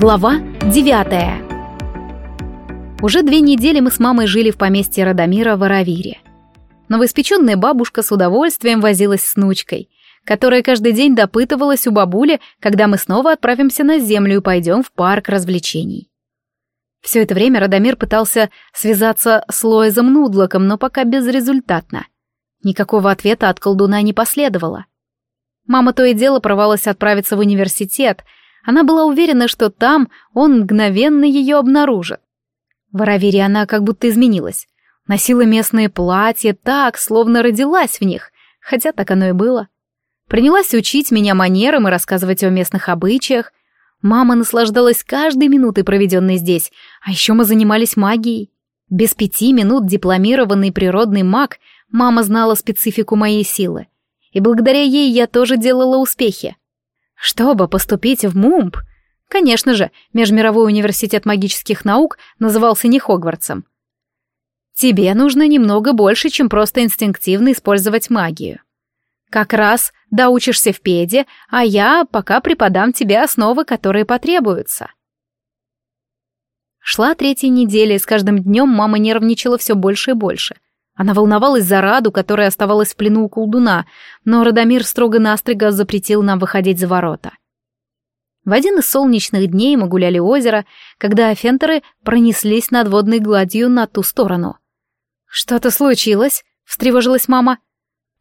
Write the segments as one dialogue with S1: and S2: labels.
S1: Глава девятая. Уже две недели мы с мамой жили в поместье Радомира в Аравире. Новоиспеченная бабушка с удовольствием возилась с внучкой, которая каждый день допытывалась у бабули, когда мы снова отправимся на землю и пойдем в парк развлечений. Все это время Радомир пытался связаться с Лоизом Нудлоком, но пока безрезультатно. Никакого ответа от колдуна не последовало. Мама то и дело порвалась отправиться в университет. Она была уверена, что там он мгновенно ее обнаружит. В Аравире она как будто изменилась. Носила местные платья так, словно родилась в них, хотя так оно и было. Принялась учить меня манерам и рассказывать о местных обычаях. Мама наслаждалась каждой минутой, проведенной здесь, а еще мы занимались магией. Без пяти минут дипломированный природный маг мама знала специфику моей силы и благодаря ей я тоже делала успехи. Чтобы поступить в МУМП, конечно же, Межмировой университет магических наук назывался не Хогвартсом. Тебе нужно немного больше, чем просто инстинктивно использовать магию. Как раз доучишься в педе, а я пока преподам тебе основы, которые потребуются. Шла третья неделя, и с каждым днем мама нервничала все больше и больше — она волновалась за Раду, которая оставалась в плену у колдуна, но Радомир строго-настрого запретил нам выходить за ворота. В один из солнечных дней мы гуляли у озера, когда фентеры пронеслись над водной гладью на ту сторону. «Что-то случилось?» — встревожилась мама.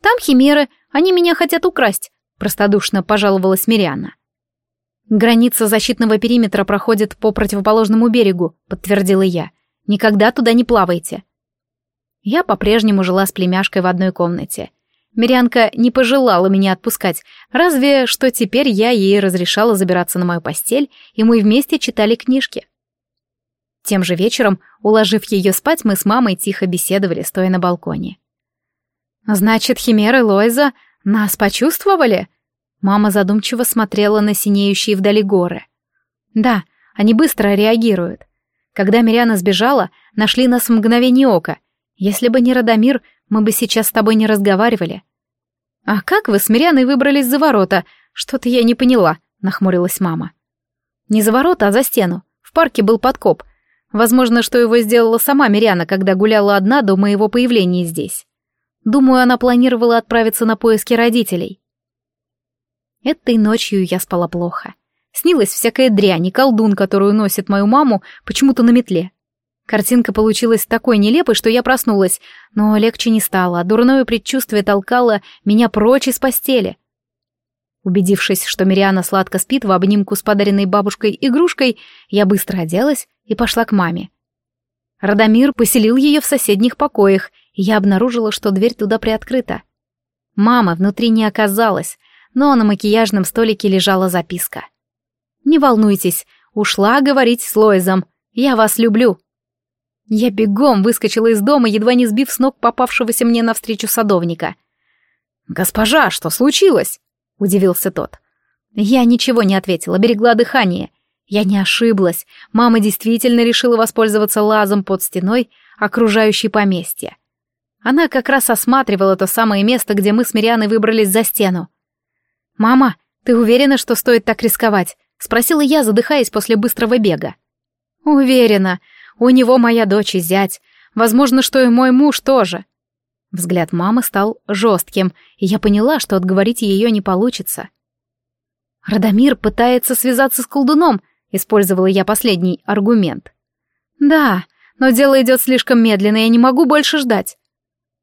S1: «Там химеры, они меня хотят украсть», — простодушно пожаловалась Мириана. «Граница защитного периметра проходит по противоположному берегу», — подтвердила я. «Никогда туда не плавайте». Я по-прежнему жила с племяшкой в одной комнате. Мирянка не пожелала меня отпускать, разве что теперь я ей разрешала забираться на мою постель, и мы вместе читали книжки. Тем же вечером, уложив ее спать, мы с мамой тихо беседовали, стоя на балконе. «Значит, Химера и Лойза нас почувствовали?» Мама задумчиво смотрела на синеющие вдали горы. «Да, они быстро реагируют. Когда Миряна сбежала, нашли нас в мгновение ока — если бы не Радомир, мы бы сейчас с тобой не разговаривали. А как вы с Миряной выбрались за ворота? Что-то я не поняла, нахмурилась мама. Не за ворота, а за стену. В парке был подкоп. Возможно, что его сделала сама Миряна, когда гуляла одна до моего появления здесь. Думаю, она планировала отправиться на поиски родителей. Этой ночью я спала плохо. Снилась всякая дрянь и колдун, которую носит мою маму почему-то на метле. Картинка получилась такой нелепой, что я проснулась, но легче не стало, дурное предчувствие толкало меня прочь из постели. Убедившись, что Мириана сладко спит в обнимку с подаренной бабушкой игрушкой, я быстро оделась и пошла к маме. Радомир поселил ее в соседних покоях, и я обнаружила, что дверь туда приоткрыта. Мама внутри не оказалась, но на макияжном столике лежала записка. «Не волнуйтесь, ушла говорить с Лоизом. Я вас люблю». Я бегом выскочила из дома, едва не сбив с ног попавшегося мне навстречу садовника. «Госпожа, что случилось?» — удивился тот. Я ничего не ответила, берегла дыхание. Я не ошиблась. Мама действительно решила воспользоваться лазом под стеной, окружающей поместье. Она как раз осматривала то самое место, где мы с Мирианой выбрались за стену. «Мама, ты уверена, что стоит так рисковать?» — спросила я, задыхаясь после быстрого бега. «Уверена. У него моя дочь и зять. Возможно, что и мой муж тоже. Взгляд мамы стал жестким, и я поняла, что отговорить ее не получится. «Радомир пытается связаться с колдуном», — использовала я последний аргумент. «Да, но дело идет слишком медленно, я не могу больше ждать».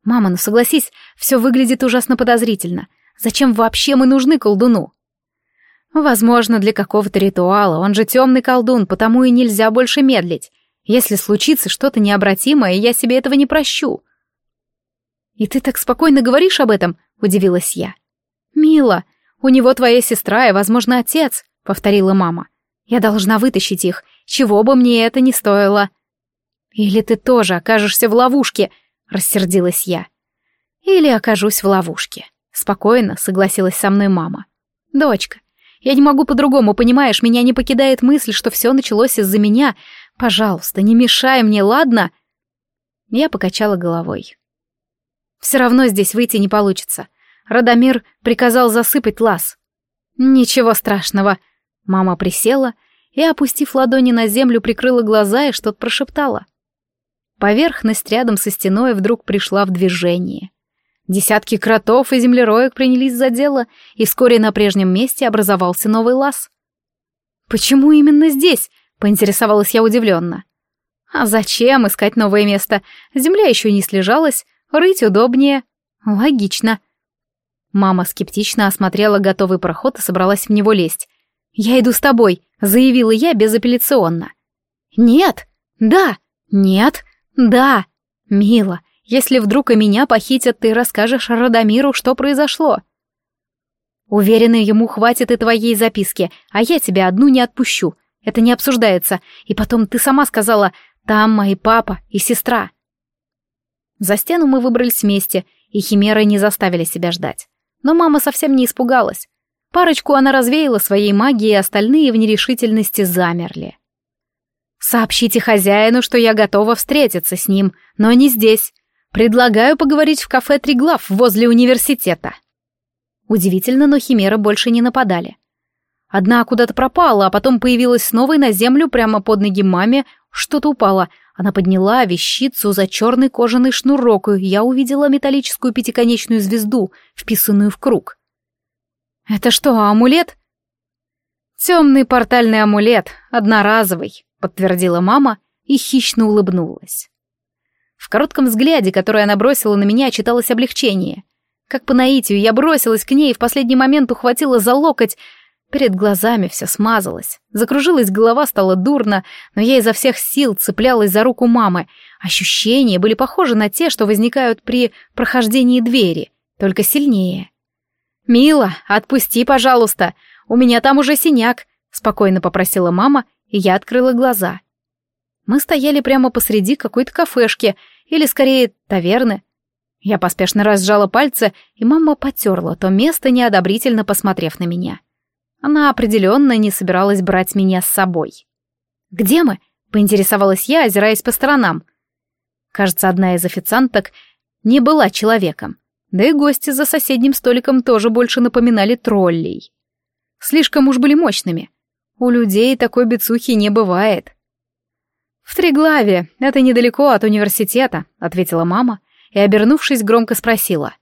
S1: «Мама, ну согласись, все выглядит ужасно подозрительно. Зачем вообще мы нужны колдуну?» «Возможно, для какого-то ритуала, он же темный колдун, потому и нельзя больше медлить. Если случится что-то необратимое, я себе этого не прощу. «И ты так спокойно говоришь об этом?» — удивилась я. «Мила, у него твоя сестра и, возможно, отец», — повторила мама. «Я должна вытащить их, чего бы мне это ни стоило». «Или ты тоже окажешься в ловушке», — рассердилась я. «Или окажусь в ловушке», — спокойно согласилась со мной мама. «Дочка, я не могу по-другому, понимаешь, меня не покидает мысль, что все началось из-за меня, Пожалуйста, не мешай мне, ладно?» Я покачала головой. «Все равно здесь выйти не получится. Радомир приказал засыпать лаз». «Ничего страшного». Мама присела, и, опустив ладони на землю, прикрыла глаза и что-то прошептала. Поверхность рядом со стеной вдруг пришла в движение. Десятки кротов и землероек принялись за дело, и вскоре на прежнем месте образовался новый лаз. «Почему именно здесь?» — поинтересовалась я удивленно. «А зачем искать новое место? Земля еще не слежалась, рыть удобнее». «Логично». Мама скептично осмотрела готовый проход и собралась в него лезть. «Я иду с тобой», — заявила я безапелляционно. «Нет! Да! Нет! Да! Мила, если вдруг и меня похитят, ты расскажешь Радомиру, что произошло». «Уверена, ему хватит и твоей записки, а я тебя одну не отпущу. Это не обсуждается. И потом ты сама сказала, там мои папа и сестра». За стену мы выбрались вместе, и химеры не заставили себя ждать. Но мама совсем не испугалась. Парочку она развеяла своей магией, остальные в нерешительности замерли. «Сообщите хозяину, что я готова встретиться с ним, но не здесь. Предлагаю поговорить в кафе «Триглав» возле университета». Удивительно, но химеры больше не нападали. Одна куда-то пропала, а потом появилась снова и на землю прямо под ноги маме что-то упало. Она подняла вещицу за черный кожаный шнурок, и я увидела металлическую пятиконечную звезду, вписанную в круг. «Это что, амулет?» «Темный портальный амулет, одноразовый», — подтвердила мама и хищно улыбнулась. В коротком взгляде, который она бросила на меня, читалось облегчение. Как по наитию, я бросилась к ней и в последний момент ухватила за локоть. Перед глазами все смазалось. Закружилась голова, стало дурно, но я изо всех сил цеплялась за руку мамы. Ощущения были похожи на те, что возникают при прохождении двери, только сильнее. «Мила, отпусти, пожалуйста, у меня там уже синяк», — спокойно попросила мама, и я открыла глаза. Мы стояли прямо посреди какой-то кафешки, или скорее таверны. Я поспешно разжала пальцы, и мама потерла то место, неодобрительно посмотрев на меня. Она определенно не собиралась брать меня с собой. «Где мы?» — поинтересовалась я, озираясь по сторонам. Кажется, одна из официанток не была человеком. Да и гости за соседним столиком тоже больше напоминали троллей. Слишком уж были мощными. У людей такой бицухи не бывает. «В Триглаве, это недалеко от университета», — ответила мама и, обернувшись, громко спросила.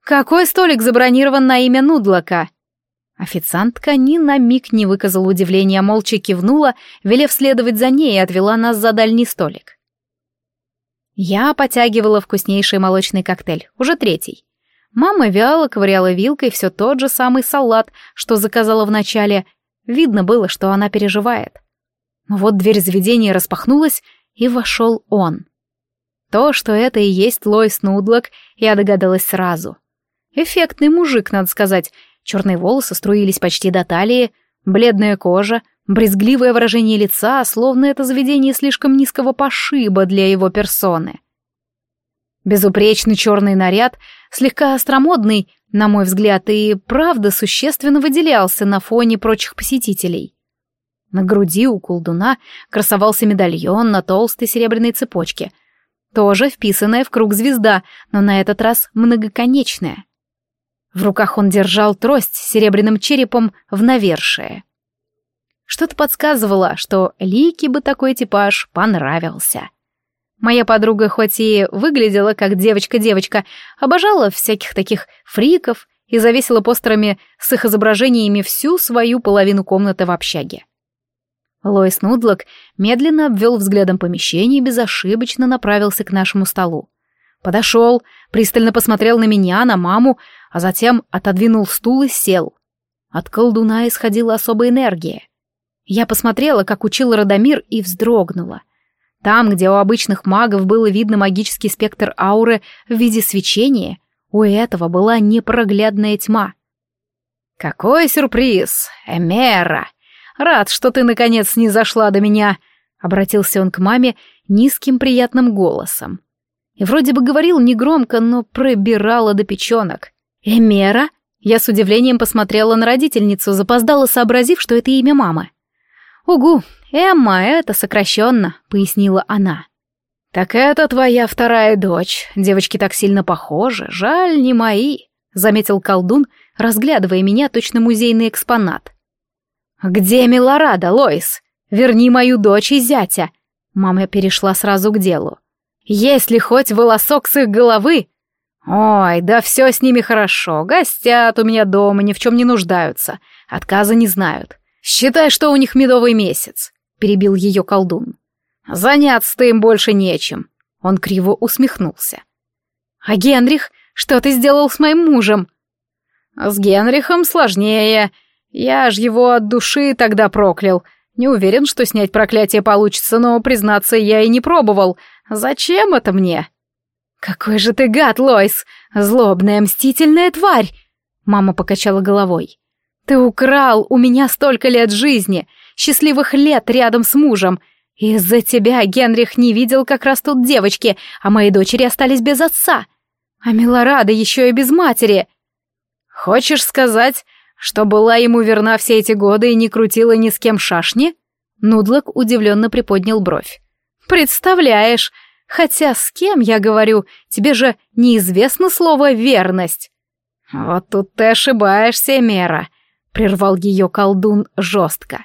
S1: «Какой столик забронирован на имя Нудлока?» Официантка ни на миг не выказала удивления, молча кивнула, велев следовать за ней и отвела нас за дальний столик. Я потягивала вкуснейший молочный коктейль, уже третий. Мама вяло ковыряла вилкой все тот же самый салат, что заказала вначале. Видно было, что она переживает. Вот дверь заведения распахнулась, и вошел он. То, что это и есть Лойс Нудлок, я догадалась сразу. Эффектный мужик, надо сказать. Черные волосы струились почти до талии, бледная кожа, брезгливое выражение лица, словно это заведение слишком низкого пошиба для его персоны. Безупречный черный наряд, слегка остромодный, на мой взгляд, и правда существенно выделялся на фоне прочих посетителей. На груди у колдуна красовался медальон на толстой серебряной цепочке, тоже вписанная в круг звезда, но на этот раз многоконечная. В руках он держал трость с серебряным черепом в навершие. Что-то подсказывало, что Лике бы такой типаж понравился. Моя подруга хоть и выглядела как девочка-девочка, обожала всяких таких фриков и завесила постерами с их изображениями всю свою половину комнаты в общаге. Лоис Нудлок медленно обвел взглядом помещение и безошибочно направился к нашему столу. Подошел, пристально посмотрел на меня, на маму, а затем отодвинул стул и сел. От колдуна исходила особая энергия. Я посмотрела, как учил Радомир, и вздрогнула. Там, где у обычных магов было видно магический спектр ауры в виде свечения, у этого была непроглядная тьма. «Какой сюрприз! Эмера! Рад, что ты, наконец, не зашла до меня!» — обратился он к маме низким приятным голосом. И вроде бы говорил негромко, но пробирала до печенок. «Эмера?» Я с удивлением посмотрела на родительницу, запоздала, сообразив, что это имя мамы. «Угу, Эмма, это сокращенно», — пояснила она. «Так это твоя вторая дочь. Девочки так сильно похожи. Жаль, не мои», — заметил колдун, разглядывая меня точно музейный экспонат. «Где Милорада, Лоис? Верни мою дочь и зятя!» Мама перешла сразу к делу. «Есть ли хоть волосок с их головы?» «Ой, да все с ними хорошо. Гостят у меня дома, ни в чем не нуждаются. Отказа не знают. Считай, что у них медовый месяц», — перебил ее колдун. «Заняться-то им больше нечем». Он криво усмехнулся. «А Генрих? Что ты сделал с моим мужем?» «С Генрихом сложнее. Я ж его от души тогда проклял. Не уверен, что снять проклятие получится, но, признаться, я и не пробовал. Зачем это мне?» «Какой же ты гад, Лойс! Злобная, мстительная тварь!» Мама покачала головой. «Ты украл у меня столько лет жизни, счастливых лет рядом с мужем. Из-за тебя Генрих не видел, как растут девочки, а мои дочери остались без отца. А Милорада еще и без матери. Хочешь сказать, что была ему верна все эти годы и не крутила ни с кем шашни?» Нудлок удивленно приподнял бровь. «Представляешь, хотя с кем, я говорю, тебе же неизвестно слово «верность». «Вот тут ты ошибаешься, Мера», — прервал ее колдун жестко.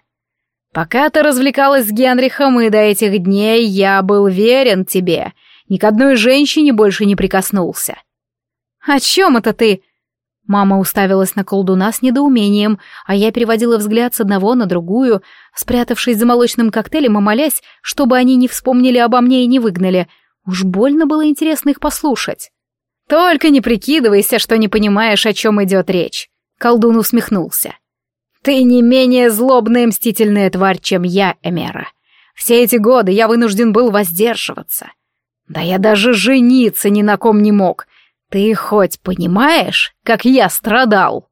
S1: «Пока ты развлекалась с Генрихом, и до этих дней я был верен тебе, ни к одной женщине больше не прикоснулся». «О чем это ты?» Мама уставилась на колдуна с недоумением, а я переводила взгляд с одного на другую, спрятавшись за молочным коктейлем и молясь, чтобы они не вспомнили обо мне и не выгнали. Уж больно было интересно их послушать. «Только не прикидывайся, что не понимаешь, о чем идет речь», — колдун усмехнулся. «Ты не менее злобная мстительная тварь, чем я, Эмера. Все эти годы я вынужден был воздерживаться. Да я даже жениться ни на ком не мог, ты хоть понимаешь, как я страдал?»